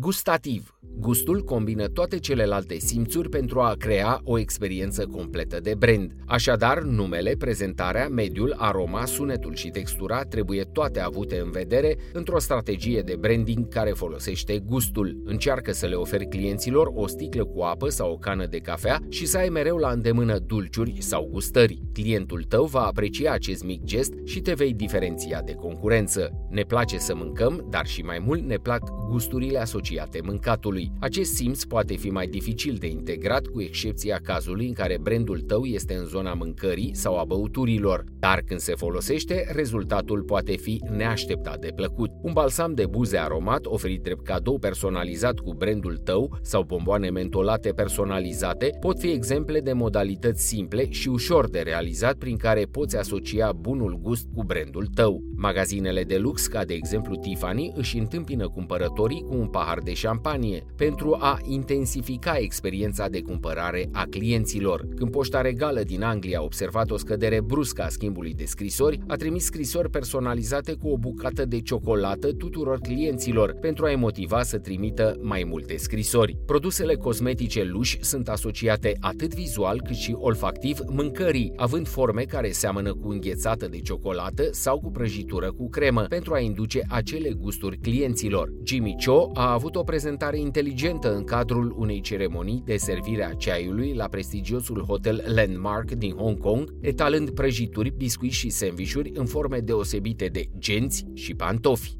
Gustativ. Gustul combină toate celelalte simțuri pentru a crea o experiență completă de brand. Așadar, numele, prezentarea, mediul, aroma, sunetul și textura trebuie toate avute în vedere într-o strategie de branding care folosește gustul. Încearcă să le oferi clienților o sticlă cu apă sau o cană de cafea și să ai mereu la îndemână dulciuri sau gustări. Clientul tău va aprecia acest mic gest și te vei diferenția de concurență. Ne place să mâncăm, dar și mai mult ne plac gusturile asociate mâncatului. Acest simț poate fi mai dificil de integrat cu excepția cazului în care brandul tău este în zona mâncării sau a băuturilor, dar când se folosește, rezultatul poate fi neașteptat de plăcut. Un balsam de buze aromat oferit drept cadou personalizat cu brandul tău sau bomboane mentolate personalizate pot fi exemple de modalități simple și ușor de realizat prin care poți asocia bunul gust cu brandul tău. Magazinele de lux, ca de exemplu Tiffany, își întâmpină cumpărătorii cu un pahar de șampanie pentru a intensifica experiența de cumpărare a clienților. Când poșta regală din Anglia a observat o scădere bruscă a schimbului de scrisori, a trimis scrisori personalizate cu o bucată de ciocolată tuturor clienților pentru a-i motiva să trimită mai multe scrisori. Produsele cosmetice luși sunt asociate atât vizual cât și olfactiv mâncării, având forme care seamănă cu înghețată de ciocolată sau cu prăjitură cu cremă, pentru a induce acele gusturi clienților. Jimmy Cho a avut o prezentare inteligentă în cadrul unei ceremonii de servire a ceaiului la prestigiosul hotel Landmark din Hong Kong, etalând prăjituri, biscuiți și sandvișuri în forme deosebite de genți și pantofi.